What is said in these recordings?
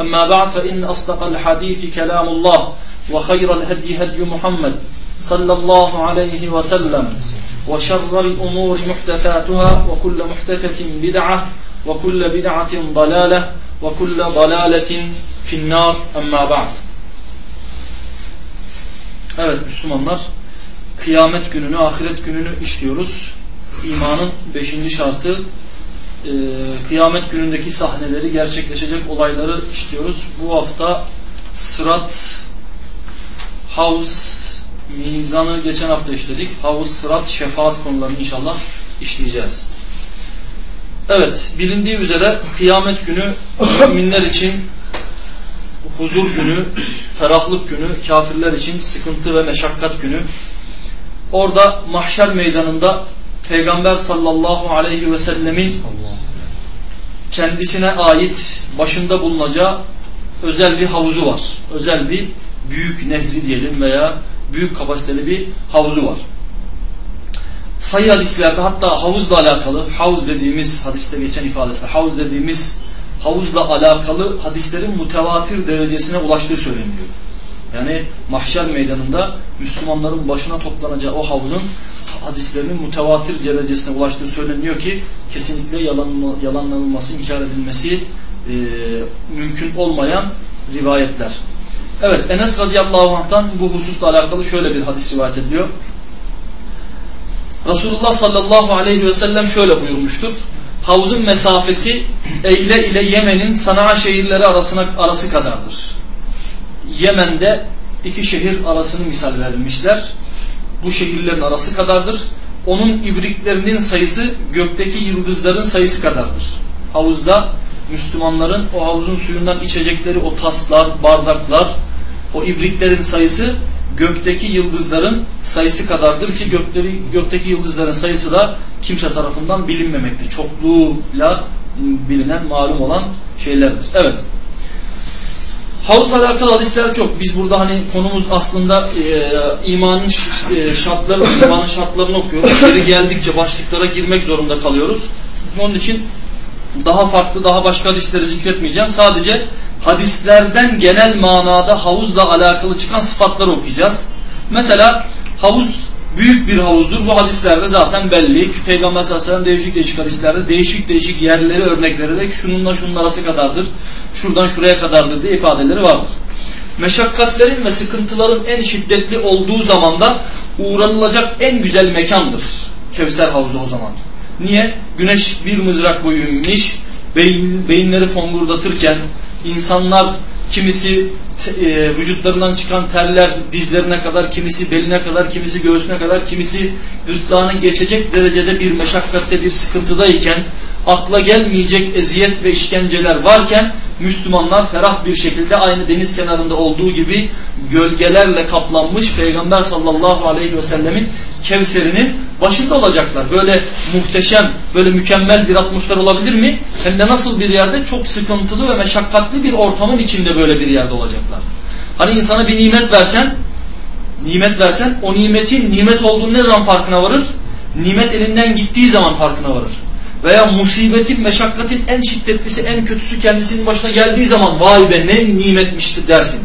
أما بعد فإن أصدق الحديث كلام الله وخير الهدي هدي محمد صلى الله عليه وسلم وشر الأمور محدثاتها وكل محدثة بدعة وكل بدعة ضلالة وكل ضلالة finnar emma ba'd. Evet Müslümanlar kıyamet gününü, ahiret gününü işliyoruz. İmanın beşinci şartı e, kıyamet günündeki sahneleri, gerçekleşecek olayları işliyoruz. Bu hafta sırat, havuz, mizanı geçen hafta işledik. Havuz, sırat, şefaat konularını inşallah işleyeceğiz. Evet, bilindiği üzere kıyamet günü müminler için huzur günü, ferahlık günü, kafirler için sıkıntı ve meşakkat günü. Orada mahşer meydanında Peygamber sallallahu aleyhi ve sellemin kendisine ait başında bulunacağı özel bir havuzu var. Özel bir büyük nehri diyelim veya büyük kapasiteli bir havuzu var. Sayı hadislerde hatta havuzla alakalı, havuz dediğimiz hadiste geçen ifadesi, havuz dediğimiz havuzla alakalı hadislerin mutevatir derecesine ulaştığı söyleniyor. Yani mahşer meydanında Müslümanların başına toplanacağı o havuzun hadislerinin mutevatir derecesine ulaştığı söyleniyor ki kesinlikle yalan, yalanlanılması, inkar edilmesi e, mümkün olmayan rivayetler. Evet Enes radıyallahu anh'tan bu hususla alakalı şöyle bir hadis rivayet ediliyor. Resulullah sallallahu aleyhi ve sellem şöyle buyurmuştur havuzun mesafesi Eyle ile Yemen'in Sana'a şehirleri arasına, arası kadardır. Yemen'de iki şehir arasını misal vermişler. Bu şehirlerin arası kadardır. Onun ibriklerinin sayısı gökteki yıldızların sayısı kadardır. Havuzda Müslümanların o havuzun suyundan içecekleri o taslar, bardaklar, o ibriklerin sayısı gökteki yıldızların sayısı kadardır ki gökteki, gökteki yıldızların sayısı da kimse tarafından bilinmemekte. Çokluğuyla bilinen, malum olan şeylerdir. Evet. Havuzla alakalı hadisler çok. Biz burada hani konumuz aslında e, imanın e, şartları, imanın şartlarını okuyoruz. İçeri geldikçe başlıklara girmek zorunda kalıyoruz. Onun için daha farklı, daha başka hadisleri zikretmeyeceğim. Sadece hadislerden genel manada havuzla alakalı çıkan sıfatları okuyacağız. Mesela havuz büyük bir havuzdur. Bu hadislerde zaten belli. Peygamber sallallahu aleyhi ve sellem değişik değişik hadislerde değişik değişik yerleri örnek vererek şununla şunun arası kadardır, şuradan şuraya kadardır diye ifadeleri vardır. Meşakkatlerin ve sıkıntıların en şiddetli olduğu zamanda uğranılacak en güzel mekandır. Kevser havuzu o zaman. Niye? Güneş bir mızrak boyu inmiş, beyin, beyinleri fongurdatırken, insanlar kimisi e, vücutlarından çıkan terler dizlerine kadar, kimisi beline kadar, kimisi göğsüne kadar, kimisi gırtlağını geçecek derecede bir meşakkatte bir sıkıntıdayken, akla gelmeyecek eziyet ve işkenceler varken Müslümanlar ferah bir şekilde aynı deniz kenarında olduğu gibi gölgelerle kaplanmış Peygamber sallallahu aleyhi ve sellemin Kevser'inin başında olacaklar. Böyle muhteşem, böyle mükemmel atmosfer olabilir mi? Hem de nasıl bir yerde? Çok sıkıntılı ve meşakkatli bir ortamın içinde böyle bir yerde olacaklar. Hani insana bir nimet versen, nimet versen o nimetin nimet olduğunu ne zaman farkına varır? Nimet elinden gittiği zaman farkına varır veya musibetin, meşakkatin en şiddetlisi, en kötüsü kendisinin başına geldiği zaman vay be ne nimetmişti dersin.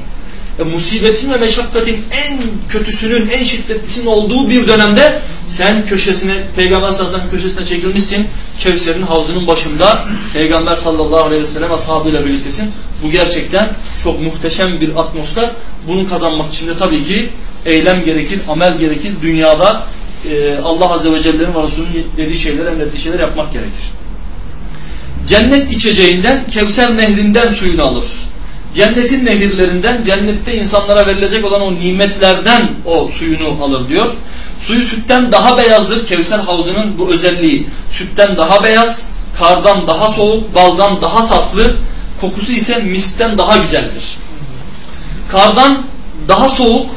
ve musibetin ve meşakkatin en kötüsünün, en şiddetlisinin olduğu bir dönemde sen köşesine, Peygamber sallallahu aleyhi ve sellem köşesine çekilmişsin. Kevser'in havzının başında Peygamber sallallahu aleyhi ve sellem ashabıyla birliktesin. Bu gerçekten çok muhteşem bir atmosfer. Bunu kazanmak için de tabii ki eylem gerekir, amel gerekir. Dünyada e, Allah Azze ve Celle'nin ve Resulünün dediği şeyler, emrettiği şeyler yapmak gerekir. Cennet içeceğinden, Kevser nehrinden suyunu alır. Cennetin nehirlerinden, cennette insanlara verilecek olan o nimetlerden o suyunu alır diyor. Suyu sütten daha beyazdır. Kevser havzının bu özelliği. Sütten daha beyaz, kardan daha soğuk, baldan daha tatlı, kokusu ise mistten daha güzeldir. Kardan daha soğuk,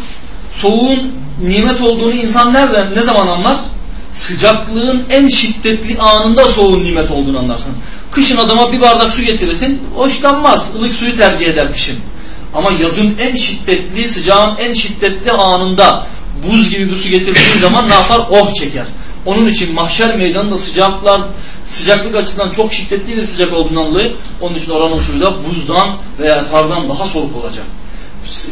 soğuğun nimet olduğunu insan nereden, ne zaman anlar? Sıcaklığın en şiddetli anında soğuğun nimet olduğunu anlarsın. Kışın adama bir bardak su getirirsin, hoşlanmaz. ılık suyu tercih eder kışın. Ama yazın en şiddetli, sıcağın en şiddetli anında buz gibi bir su getirdiği zaman ne yapar? Oh çeker. Onun için mahşer meydanında sıcaklar, sıcaklık açısından çok şiddetli bir sıcak olduğundan dolayı onun için oranın suyu da buzdan veya kardan daha soğuk olacak.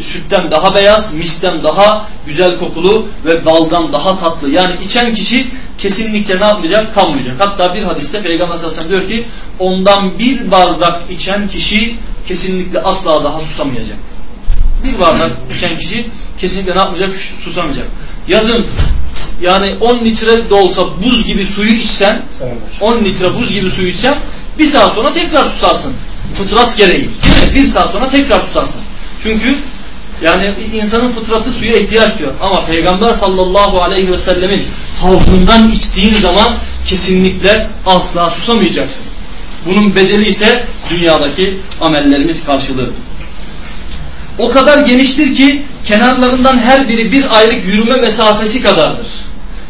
Sütten daha beyaz, misten daha güzel kokulu ve baldan daha tatlı. Yani içen kişi kesinlikle ne yapmayacak? Kanmayacak. Hatta bir hadiste Peygamber sallallahu aleyhi ve sellem diyor ki ondan bir bardak içen kişi kesinlikle asla daha susamayacak. Bir bardak içen kişi kesinlikle ne yapmayacak? Susamayacak. Yazın yani 10 litre de olsa buz gibi suyu içsen 10 litre buz gibi suyu içsen bir saat sonra tekrar susarsın. Fıtrat gereği. Bir saat sonra tekrar susarsın. Çünkü yani insanın fıtratı suya ihtiyaç diyor. Ama Peygamber sallallahu aleyhi ve sellemin havzundan içtiğin zaman kesinlikle asla susamayacaksın. Bunun bedeli ise dünyadaki amellerimiz karşılığı. O kadar geniştir ki kenarlarından her biri bir aylık yürüme mesafesi kadardır.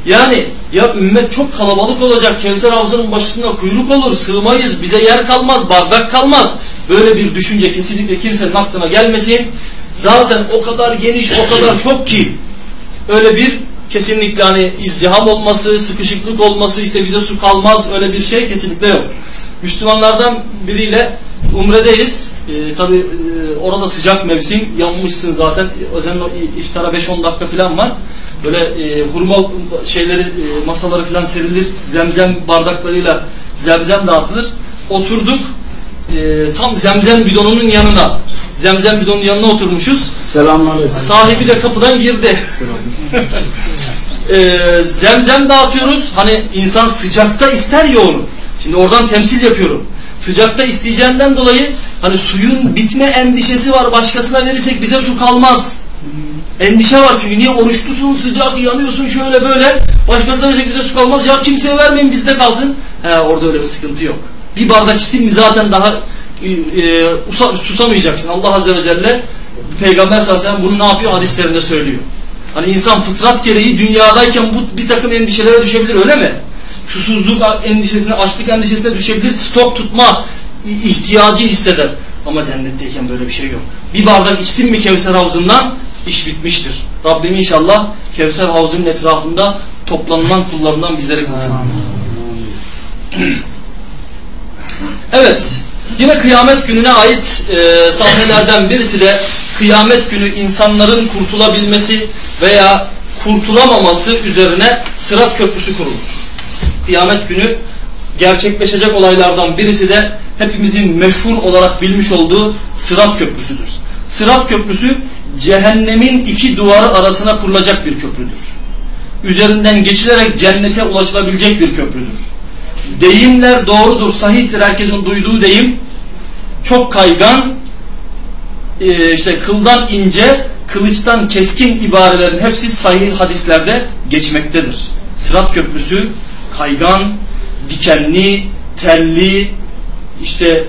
Yani ya ümmet çok kalabalık olacak, Kevser havzının başında kuyruk olur, sığmayız, bize yer kalmaz, bardak kalmaz. Böyle bir düşünce kesinlikle kimsenin aklına gelmesin. Zaten o kadar geniş, o kadar çok ki öyle bir kesinlikle hani izdiham olması, sıkışıklık olması, işte bize su kalmaz öyle bir şey kesinlikle yok. Müslümanlardan biriyle Umre'deyiz. Ee, Tabi e, orada sıcak mevsim. Yanmışsın zaten. Özellikle iftara 5-10 dakika falan var. Böyle e, hurma şeyleri, e, masaları falan serilir. Zemzem bardaklarıyla zemzem dağıtılır. Oturduk. E, tam zemzem bidonunun yanına. Zemzem bidonun yanına oturmuşuz. Selamünaleyküm. Sahibi de kapıdan girdi. e, zemzem dağıtıyoruz. Hani insan sıcakta ister ya onu. Şimdi oradan temsil yapıyorum. Sıcakta isteyeceğinden dolayı hani suyun bitme endişesi var. Başkasına verirsek bize su kalmaz. Endişe var çünkü niye oruçlusun sıcak yanıyorsun şöyle böyle. Başkasına verirsek bize su kalmaz. Ya kimseye vermeyin bizde kalsın. He orada öyle bir sıkıntı yok. Bir bardak içtin mi zaten daha e, e, susamayacaksın. Allah Azze ve Celle Peygamber sallallahu bunu ne yapıyor? Hadislerinde söylüyor. Hani insan fıtrat gereği dünyadayken bu bir takım endişelere düşebilir öyle mi? susuzluk endişesine, açlık endişesine düşebilir, stok tutma ihtiyacı hisseder. Ama cennetteyken böyle bir şey yok. Bir bardak içtin mi Kevser havzından iş bitmiştir. Rabbim inşallah Kevser havzının etrafında toplanılan kullarından bizleri kılsın. Evet. Yine kıyamet gününe ait e, sahnelerden birisi de kıyamet günü insanların kurtulabilmesi veya kurtulamaması üzerine sırat köprüsü kurulur kıyamet günü gerçekleşecek olaylardan birisi de hepimizin meşhur olarak bilmiş olduğu Sırat Köprüsü'dür. Sırat Köprüsü cehennemin iki duvarı arasına kurulacak bir köprüdür. Üzerinden geçilerek cennete ulaşılabilecek bir köprüdür. Deyimler doğrudur, sahihtir herkesin duyduğu deyim. Çok kaygan, e, işte kıldan ince, kılıçtan keskin ibarelerin hepsi sahih hadislerde geçmektedir. Sırat Köprüsü kaygan, dikenli, telli, işte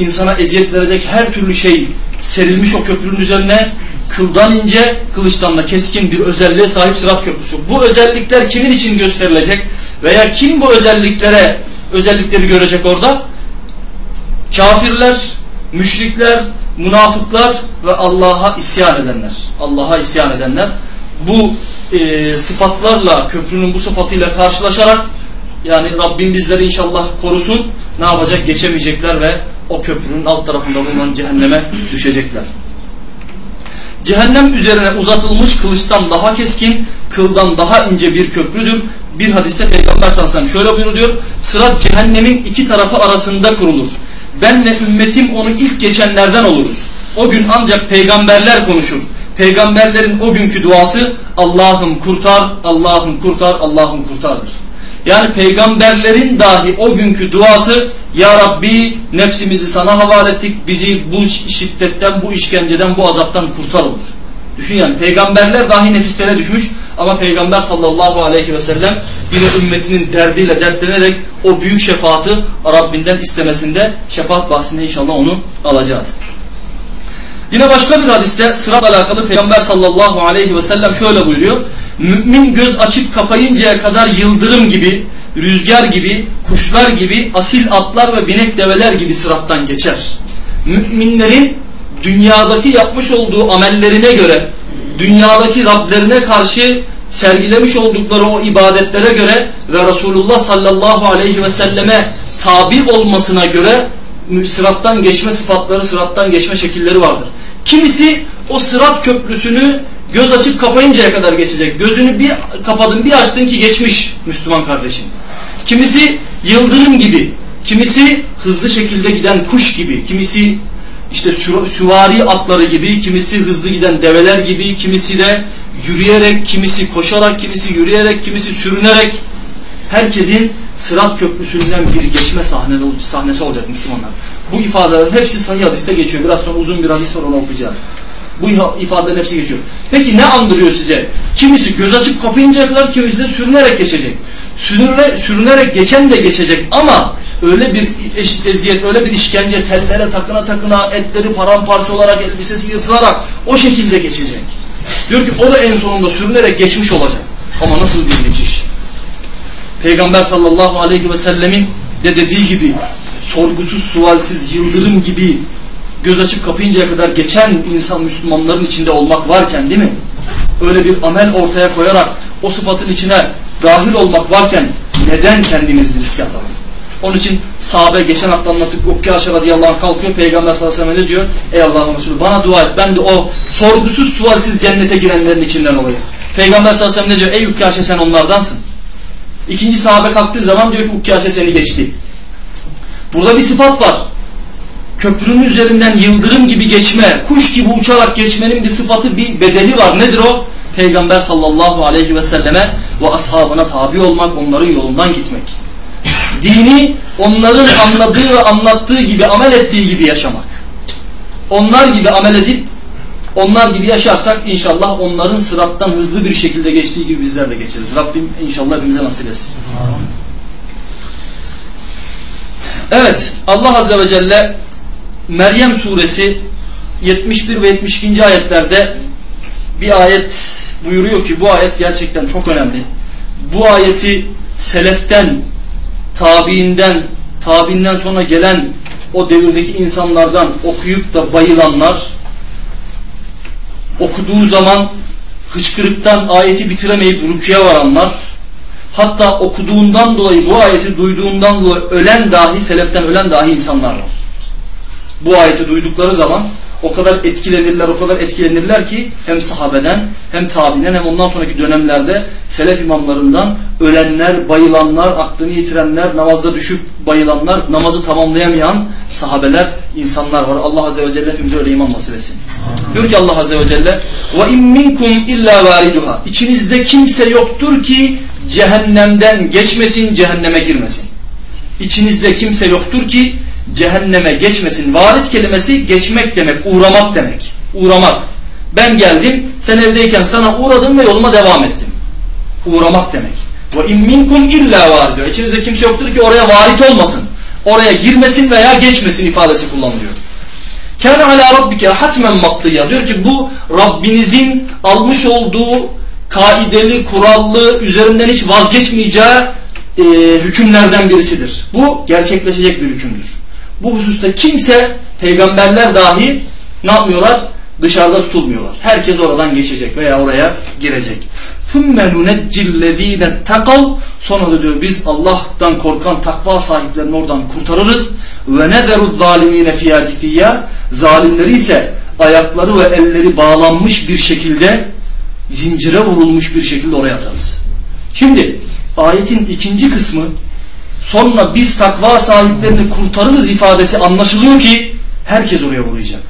insana eziyet verecek her türlü şey serilmiş o köprünün üzerine kıldan ince, kılıçtan da keskin bir özelliğe sahip Sırat Köprüsü. Bu özellikler kimin için gösterilecek veya kim bu özelliklere özellikleri görecek orada? Kafirler, müşrikler, münafıklar ve Allah'a isyan edenler. Allah'a isyan edenler bu e, sıfatlarla, köprünün bu sıfatıyla karşılaşarak yani Rabbim bizleri inşallah korusun ne yapacak? Geçemeyecekler ve o köprünün alt tarafında bulunan cehenneme düşecekler. Cehennem üzerine uzatılmış kılıçtan daha keskin, kıldan daha ince bir köprüdür. Bir hadiste Peygamber sallallahu aleyhi ve sellem şöyle buyuruyor. Sırat cehennemin iki tarafı arasında kurulur. Ben ve ümmetim onu ilk geçenlerden oluruz. O gün ancak peygamberler konuşur. Peygamberlerin o günkü duası Allah'ım kurtar, Allah'ım kurtar, Allah'ım kurtardır. Yani peygamberlerin dahi o günkü duası Ya Rabbi nefsimizi sana havale ettik bizi bu şiddetten, bu işkenceden, bu azaptan kurtar olur. Düşün yani peygamberler dahi nefislere düşmüş ama peygamber sallallahu aleyhi ve sellem yine ümmetinin derdiyle dertlenerek o büyük şefaati Rabbinden istemesinde şefaat bahsinde inşallah onu alacağız. Yine başka bir hadiste sırat alakalı peygamber sallallahu aleyhi ve sellem şöyle buyuruyor. Mümin göz açıp kapayıncaya kadar yıldırım gibi, rüzgar gibi, kuşlar gibi, asil atlar ve binek develer gibi sırattan geçer. Müminlerin dünyadaki yapmış olduğu amellerine göre, dünyadaki Rablerine karşı sergilemiş oldukları o ibadetlere göre ve Resulullah sallallahu aleyhi ve selleme tabi olmasına göre sırattan geçme sıfatları, sırattan geçme şekilleri vardır. Kimisi o sırat köprüsünü göz açıp kapayıncaya kadar geçecek. Gözünü bir kapadın bir açtın ki geçmiş Müslüman kardeşim. Kimisi yıldırım gibi, kimisi hızlı şekilde giden kuş gibi, kimisi işte süvari atları gibi, kimisi hızlı giden develer gibi, kimisi de yürüyerek, kimisi koşarak, kimisi yürüyerek, kimisi sürünerek herkesin sırat köprüsünden bir geçme sahnesi olacak Müslümanlar. Bu ifadelerin hepsi sahih hadiste geçiyor. Biraz sonra uzun bir hadis var onu okuyacağız. Bu ifadelerin hepsi geçiyor. Peki ne andırıyor size? Kimisi göz açıp kapayıncaya kadar kimisi de sürünerek geçecek. Sürüne, sürünerek geçen de geçecek ama öyle bir eziyet, öyle bir işkence tellere takına takına etleri paramparça olarak elbisesi yırtılarak o şekilde geçecek. Diyor ki o da en sonunda sürünerek geçmiş olacak. Ama nasıl bir geçiş? Peygamber sallallahu aleyhi ve sellemin de dediği gibi sorgusuz sualsiz yıldırım gibi göz açıp kapayıncaya kadar geçen insan Müslümanların içinde olmak varken değil mi? Öyle bir amel ortaya koyarak o sıfatın içine dahil olmak varken neden kendimizi riske atalım? Onun için sahabe geçen hafta anlattık Ukkaşa radıyallahu anh kalkıyor Peygamber sallallahu aleyhi ve sellem diyor? Ey Allah'ın Resulü bana dua et ben de o sorgusuz sualsiz cennete girenlerin içinden olayım. Peygamber sallallahu aleyhi ve sellem ne diyor? Ey Ukkaşa sen onlardansın. İkinci sahabe kalktığı zaman diyor ki Ukkaşa seni geçti. Burada bir sıfat var. Köprünün üzerinden yıldırım gibi geçme, kuş gibi uçarak geçmenin bir sıfatı, bir bedeli var. Nedir o? Peygamber sallallahu aleyhi ve selleme ve ashabına tabi olmak, onların yolundan gitmek. Dini onların anladığı ve anlattığı gibi, amel ettiği gibi yaşamak. Onlar gibi amel edip, onlar gibi yaşarsak inşallah onların sırattan hızlı bir şekilde geçtiği gibi bizler de geçeriz. Rabbim inşallah hepimize nasip etsin. Evet Allah Azze ve Celle Meryem suresi 71 ve 72. ayetlerde bir ayet buyuruyor ki bu ayet gerçekten çok önemli. Bu ayeti seleften, tabiinden, tabiinden sonra gelen o devirdeki insanlardan okuyup da bayılanlar okuduğu zaman hıçkırıktan ayeti bitiremeyip rüküye varanlar Hatta okuduğundan dolayı bu ayeti duyduğundan dolayı ölen dahi, seleften ölen dahi insanlar var Bu ayeti duydukları zaman o kadar etkilenirler, o kadar etkilenirler ki hem sahabeden hem tabinden hem ondan sonraki dönemlerde selef imamlarından ölenler, bayılanlar, aklını yitirenler, namazda düşüp bayılanlar, namazı tamamlayamayan sahabeler, insanlar var. Allah Azze ve Celle hepimize öyle imam nasip etsin. Diyor ki Allah Azze ve Celle وَاِنْ مِنْكُمْ اِلَّا وَارِدُهَا İçinizde kimse yoktur ki cehennemden geçmesin, cehenneme girmesin. İçinizde kimse yoktur ki cehenneme geçmesin. Varit kelimesi geçmek demek, uğramak demek. Uğramak. Ben geldim, sen evdeyken sana uğradım ve yoluma devam ettim. Uğramak demek. Ve in minkum illa varidü. İçinizde kimse yoktur ki oraya varit olmasın. Oraya girmesin veya geçmesin ifadesi kullanılıyor. Kâne alâ rabbike hatmen maktıyya. Diyor ki bu Rabbinizin almış olduğu kaideli, kurallı, üzerinden hiç vazgeçmeyeceği e, hükümlerden birisidir. Bu gerçekleşecek bir hükümdür Bu hususta kimse, peygamberler dahi ne yapmıyorlar? Dışarıda tutulmuyorlar. Herkes oradan geçecek veya oraya girecek. ثُمَّ نُنَجِّ الَّذ۪ينَ تَقَوْا Sonra da diyor biz Allah'tan korkan takva sahiplerini oradan kurtarırız. وَنَذَرُ الظَّالِم۪ينَ فِيهَا جِثِيَّا Zalimleri ise ayakları ve elleri bağlanmış bir şekilde zincire vurulmuş bir şekilde oraya atarız. Şimdi ayetin ikinci kısmı sonra biz takva sahiplerini kurtarırız ifadesi anlaşılıyor ki herkes oraya uğrayacak.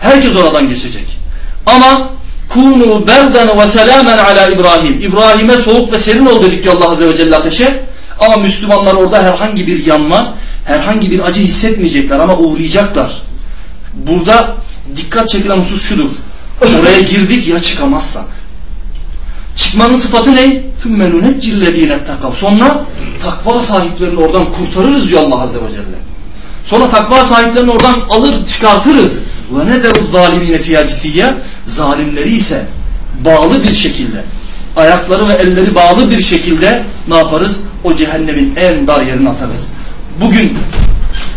Herkes oradan geçecek. Ama kunu berden ve selamen ala İbrahim. İbrahim'e soğuk ve serin ol dedik diyor Allah Azze ve Celle ateşe. Ama Müslümanlar orada herhangi bir yanma, herhangi bir acı hissetmeyecekler ama uğrayacaklar. Burada dikkat çekilen husus şudur. Oraya girdik ya çıkamazsak. Çıkmanın sıfatı ne? ثُمَّ نُنَجِّ الَّذ۪ينَ اتَّقَوْا Sonra takva sahiplerini oradan kurtarırız diyor Allah Azze ve Celle. Sonra takva sahiplerini oradan alır çıkartırız. Ve ne deru zalimine fiyacitiye zalimleri ise bağlı bir şekilde ayakları ve elleri bağlı bir şekilde ne yaparız? O cehennemin en dar yerine atarız. Bugün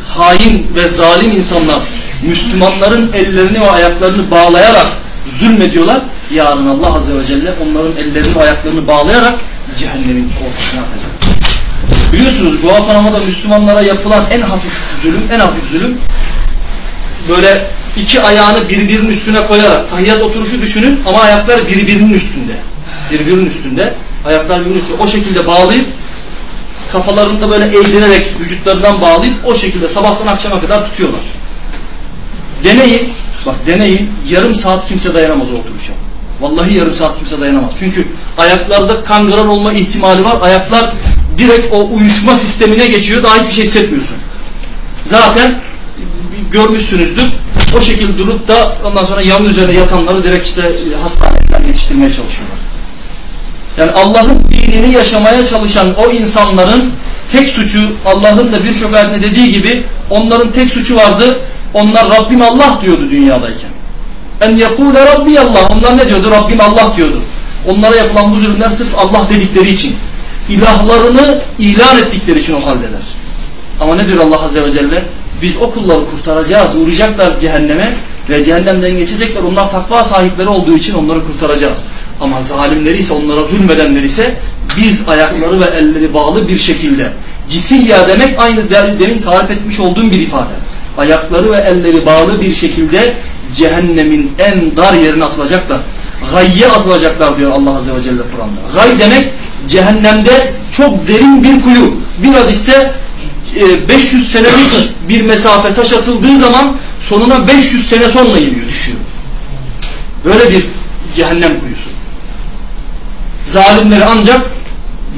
hain ve zalim insanlar Müslümanların ellerini ve ayaklarını bağlayarak zulmediyorlar. Yarın Allah Azze ve Celle onların ellerini ve ayaklarını bağlayarak cehennemin korkusuna atacak. Biliyorsunuz Guantanama'da Müslümanlara yapılan en hafif zulüm, en hafif zulüm böyle iki ayağını birbirinin üstüne koyarak tahiyyat oturuşu düşünün ama ayaklar birbirinin üstünde. Birbirinin üstünde. Ayaklar birbirinin üstünde. O şekilde bağlayıp kafalarını da böyle eğdirerek vücutlarından bağlayıp o şekilde sabahtan akşama kadar tutuyorlar. Deneyin. Bak deneyin. Yarım saat kimse dayanamaz o oturuşa. Vallahi yarım saat kimse dayanamaz. Çünkü ayaklarda kangren olma ihtimali var. Ayaklar direkt o uyuşma sistemine geçiyor. Daha hiçbir şey hissetmiyorsun. Zaten görmüşsünüzdür. O şekilde durup da ondan sonra yanın üzerine yatanları direkt işte hastaneden yetiştirmeye çalışıyorlar. Yani Allah'ın dinini yaşamaya çalışan o insanların tek suçu Allah'ın da birçok ayetinde dediği gibi onların tek suçu vardı. Onlar Rabbim Allah diyordu dünyadayken. En yekule Rabbi Allah. Onlar ne diyordu? Rabbim Allah diyordu. Onlara yapılan bu zulümler sırf Allah dedikleri için. İlahlarını ilan ettikleri için o haldeler. Ama ne diyor Allah Azze ve Celle? Biz o kulları kurtaracağız. Uğrayacaklar cehenneme ve cehennemden geçecekler. Onlar takva sahipleri olduğu için onları kurtaracağız. Ama zalimleri ise onlara zulmedenleri ise biz ayakları ve elleri bağlı bir şekilde cifiyya demek aynı demin tarif etmiş olduğum bir ifade. Ayakları ve elleri bağlı bir şekilde cehennemin en dar yerine atılacaklar. Gayye atılacaklar diyor Allah Azze ve Celle Kur'an'da. Gay demek cehennemde çok derin bir kuyu. Bir hadiste 500 senelik bir mesafe taş atıldığı zaman sonuna 500 sene sonra iniyor, düşüyor. Böyle bir cehennem kuyusu. Zalimleri ancak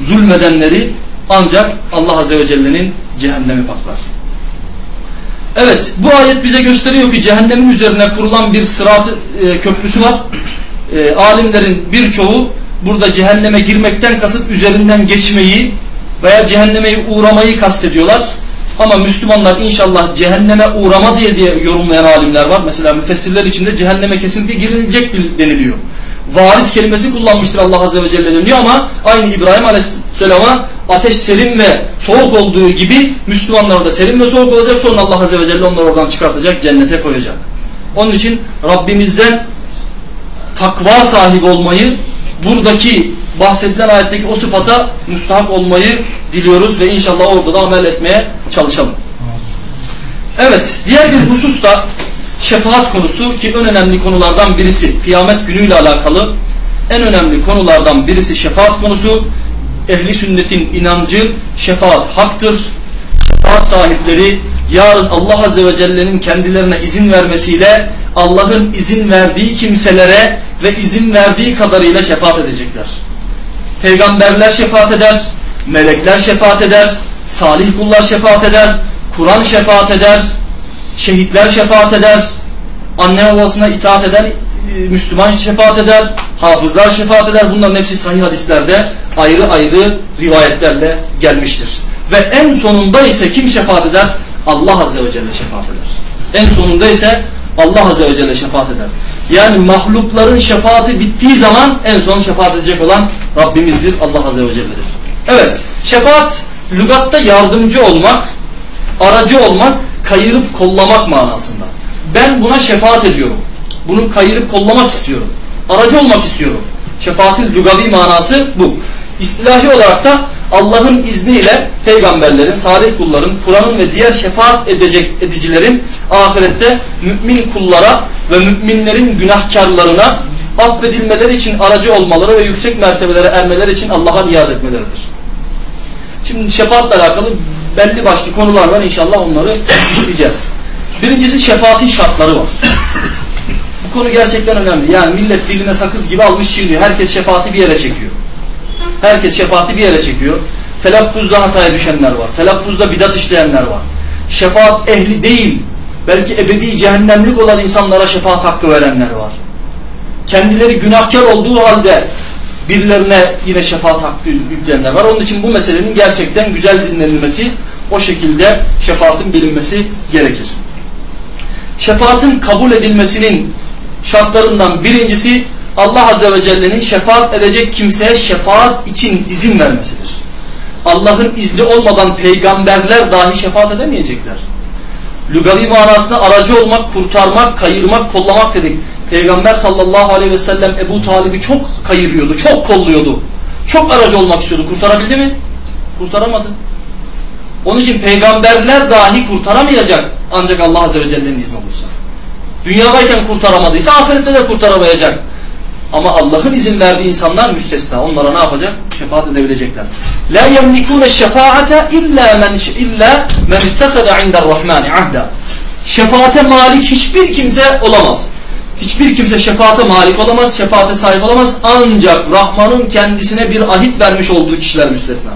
zulmedenleri ancak Allah Azze ve Celle'nin cehennemi patlar. Evet bu ayet bize gösteriyor ki cehennemin üzerine kurulan bir sırat e, köprüsü var. E, alimlerin birçoğu burada cehenneme girmekten kasıt üzerinden geçmeyi veya cehenneme uğramayı kastediyorlar. Ama Müslümanlar inşallah cehenneme uğrama diye diye yorumlayan alimler var. Mesela müfessirler içinde cehenneme kesinlikle girilecek deniliyor. Varit kelimesi kullanmıştır Allah Azze ve Celle deniliyor ama aynı İbrahim Aleyhisselam'a ateş serin ve soğuk olduğu gibi Müslümanlar da serin ve soğuk olacak. Sonra Allah Azze ve Celle onları oradan çıkartacak, cennete koyacak. Onun için Rabbimizden takva sahibi olmayı, buradaki bahsedilen ayetteki o sıfata müstahak olmayı diliyoruz ve inşallah orada da amel etmeye çalışalım. Evet, diğer bir husus da şefaat konusu ki en önemli konulardan birisi kıyamet günüyle alakalı en önemli konulardan birisi şefaat konusu. Ehli sünnetin inancı şefaat haktır. Şefaat sahipleri yarın Allah Azze ve Celle'nin kendilerine izin vermesiyle Allah'ın izin verdiği kimselere ve izin verdiği kadarıyla şefaat edecekler. Peygamberler şefaat eder, melekler şefaat eder, salih kullar şefaat eder, Kur'an şefaat eder, şehitler şefaat eder, anne babasına itaat eden e, Müslüman şefaat eder, hafızlar şefaat eder. Bunların hepsi sahih hadislerde ayrı ayrı rivayetlerle gelmiştir. Ve en sonunda ise kim şefaat eder? Allah Azze ve Celle şefaat eder. En sonunda ise Allah Azze ve Celle şefaat eder. Yani mahlukların şefaati bittiği zaman en son şefaat edecek olan Rabbimizdir, Allah Azze ve Celle'dir. Evet, şefaat lügatta yardımcı olmak, aracı olmak, kayırıp kollamak manasında. Ben buna şefaat ediyorum. Bunu kayırıp kollamak istiyorum. Aracı olmak istiyorum. Şefaatin lügavi manası bu. İstilahi olarak da Allah'ın izniyle peygamberlerin, salih kulların, Kur'an'ın ve diğer şefaat edecek edicilerin ahirette mümin kullara ve müminlerin günahkarlarına affedilmeleri için aracı olmaları ve yüksek mertebelere ermeleri için Allah'a niyaz etmeleridir. Şimdi şefaatle alakalı belli başlı konular var. İnşallah onları işleyeceğiz. Birincisi şefaatin şartları var. Bu konu gerçekten önemli. Yani millet diline sakız gibi almış çiğniyor. Herkes şefaati bir yere çekiyor. Herkes şefaati bir yere çekiyor. Telaffuzda hataya düşenler var. Telaffuzda bidat işleyenler var. Şefaat ehli değil, belki ebedi cehennemlik olan insanlara şefaat hakkı verenler var. Kendileri günahkar olduğu halde birilerine yine şefaat hakkı yükleyenler var. Onun için bu meselenin gerçekten güzel dinlenilmesi, o şekilde şefaatin bilinmesi gerekir. Şefaatin kabul edilmesinin şartlarından birincisi Allah Azze ve Celle'nin şefaat edecek kimseye şefaat için izin vermesidir. Allah'ın izni olmadan peygamberler dahi şefaat edemeyecekler. Lugavi manasında aracı olmak, kurtarmak, kayırmak, kollamak dedik. Peygamber sallallahu aleyhi ve sellem Ebu Talib'i çok kayırıyordu, çok kolluyordu. Çok aracı olmak istiyordu. Kurtarabildi mi? Kurtaramadı. Onun için peygamberler dahi kurtaramayacak ancak Allah Azze ve Celle'nin izni olursa. Dünyadayken kurtaramadıysa ahirette de kurtaramayacak. Ama Allah'ın izin verdiği insanlar müstesna. Onlara ne yapacak? Şefaat edebilecekler. La yemlikune şefaate illa men illa men ittehada inde'r-Rahmani ahda. Şefaate malik hiçbir kimse olamaz. Hiçbir kimse şefaate malik olamaz, şefaate sahip olamaz. Ancak Rahman'ın kendisine bir ahit vermiş olduğu kişiler müstesna.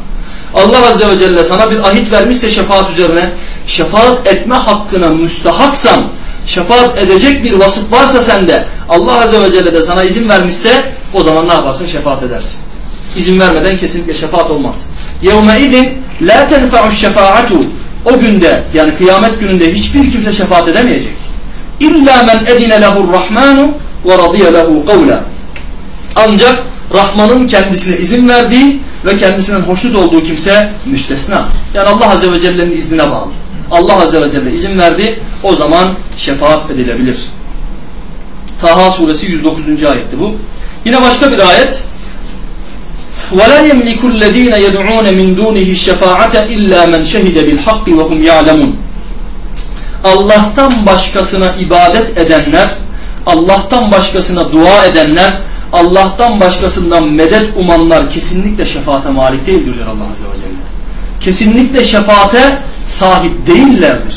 Allah Azze ve Celle sana bir ahit vermişse şefaat üzerine, şefaat etme hakkına müstahaksan, şefaat edecek bir vasıf varsa sende Allah Azze ve Celle de sana izin vermişse o zaman ne yaparsın? Şefaat edersin. İzin vermeden kesinlikle şefaat olmaz. يَوْمَ اِذٍ لَا تَنْفَعُ الشَّفَاعَةُ O günde yani kıyamet gününde hiçbir kimse şefaat edemeyecek. İlla men edine lehur rahmanu ve radiye lehu kavla. Ancak Rahman'ın kendisine izin verdiği ve kendisinden hoşnut olduğu kimse müstesna. Yani Allah Azze ve Celle'nin iznine bağlı. Allah Azze ve Celle izin verdi o zaman şefaat edilebilir. Taha suresi 109. ayetti bu. Yine başka bir ayet. وَلَا يَمْلِكُ الَّذ۪ينَ يَدْعُونَ مِنْ دُونِهِ الشَّفَاعَةَ إِلَّا مَنْ شَهِدَ بِالْحَقِّ وَهُمْ يَعْلَمُونَ Allah'tan başkasına ibadet edenler, Allah'tan başkasına dua edenler, Allah'tan başkasından medet umanlar kesinlikle şefaate malik değildir diyor Allah Azze ve Celle. Kesinlikle şefaate sahip değillerdir.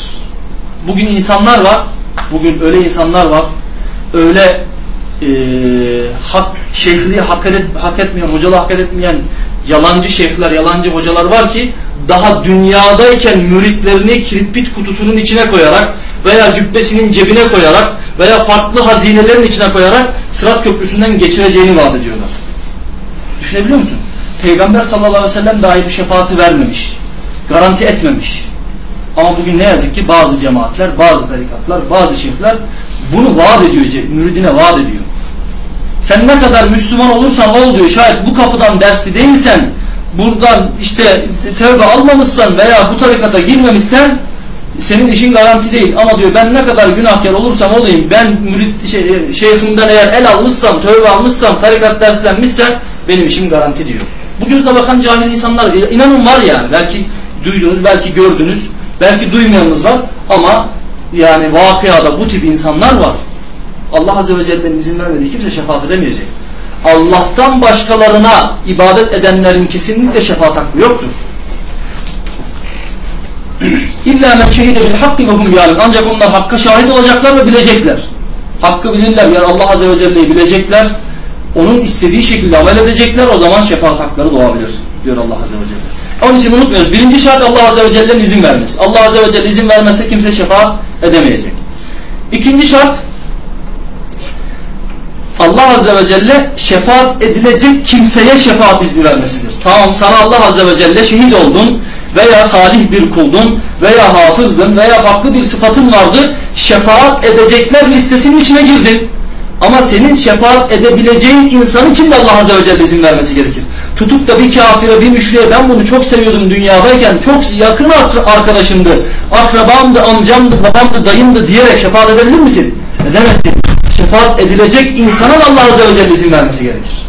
Bugün insanlar var, bugün öyle insanlar var, öyle e, hak, şeyhliği hak, et, hak etmeyen, hocalığı hak etmeyen yalancı şeyhler, yalancı hocalar var ki daha dünyadayken müritlerini kirpit kutusunun içine koyarak veya cübbesinin cebine koyarak veya farklı hazinelerin içine koyarak Sırat Köprüsü'nden geçireceğini vaat ediyorlar. Düşünebiliyor musun? Peygamber sallallahu aleyhi ve sellem dahi bu şefaati vermemiş. Garanti etmemiş. Ama bugün ne yazık ki bazı cemaatler, bazı tarikatlar, bazı şeyhler bunu vaat ediyor, müridine vaat ediyor. Sen ne kadar Müslüman olursan ol diyor. Şayet bu kapıdan dersli değilsen, buradan işte tövbe almamışsan veya bu tarikata girmemişsen senin işin garanti değil. Ama diyor ben ne kadar günahkar olursam olayım, ben mürid şey, şeyhimden eğer el almışsam, tövbe almışsam, tarikat derslenmişsem benim işim garanti diyor. Bu gözle bakan cahil insanlar inanın var yani. Belki duydunuz, belki gördünüz, belki duymayanınız var ama yani vakıada bu tip insanlar var. Allah Azze ve Celle'nin izin vermediği kimse şefaat edemeyecek. Allah'tan başkalarına ibadet edenlerin kesinlikle şefaat hakkı yoktur. İlla men şehide bil hakkı ve hum yâlim. Ancak onlar hakka şahit olacaklar ve bilecekler. Hakkı bilirler. Yani Allah Azze ve Celle'yi bilecekler. Onun istediği şekilde amel edecekler. O zaman şefaat hakları doğabilir. Diyor Allah Azze ve Celle. Onun için unutmuyoruz. Birinci şart Allah Azze ve Celle'nin izin vermesi. Allah Azze ve Celle izin vermezse kimse şefaat edemeyecek. İkinci şart Allah Azze ve Celle şefaat edilecek kimseye şefaat izni vermesidir. Tamam sana Allah Azze ve Celle şehit oldun veya salih bir kuldun veya hafızdın veya farklı bir sıfatın vardı. Şefaat edecekler listesinin içine girdin. Ama senin şefaat edebileceğin insan için de Allah Azze ve Celle izin vermesi gerekir Tutup da bir kafire bir müşriye ben bunu çok seviyordum dünyadayken çok yakın arkadaşımdı, akrabamdı, amcamdı, babamdı, dayımdı diyerek şefaat edebilir misin? Edemezsin şefaat edilecek insana da Allah Azze ve Celle izin vermesi gerekir.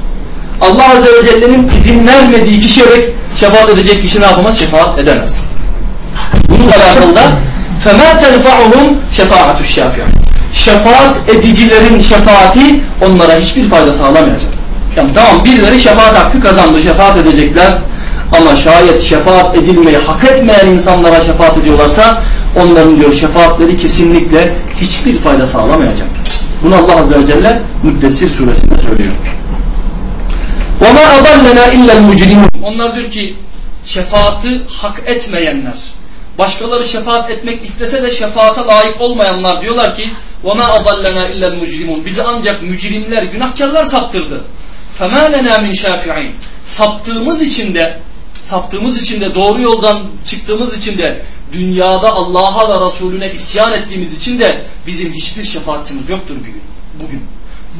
Allah Azze ve Celle'nin izin vermediği kişiye şefaat edecek kişi ne yapamaz? Şefaat edemez. Bununla alakalı da فَمَا تَنْفَعُهُمْ شَفَاعَةُ الشَّافِعِ Şefaat edicilerin şefaati onlara hiçbir fayda sağlamayacak. Yani tamam birileri şefaat hakkı kazandı, şefaat edecekler. Ama şayet şefaat edilmeyi hak etmeyen insanlara şefaat ediyorlarsa onların diyor şefaatleri kesinlikle hiçbir fayda sağlamayacak. Bunu Allah Azze ve Celle Müddessir suresinde söylüyor. وَمَا أَضَلَّنَا اِلَّا الْمُجْرِمُونَ Onlar diyor ki şefaati hak etmeyenler, başkaları şefaat etmek istese de şefaata layık olmayanlar diyorlar ki وَمَا أَضَلَّنَا اِلَّا الْمُجْرِمُونَ Bizi ancak mücrimler, günahkarlar saptırdı. فَمَا لَنَا مِنْ شَافِعِينَ Saptığımız için de saptığımız için de doğru yoldan çıktığımız için de dünyada Allah'a ve Resulüne isyan ettiğimiz için de bizim hiçbir şefaatçimiz yoktur bugün. Bugün.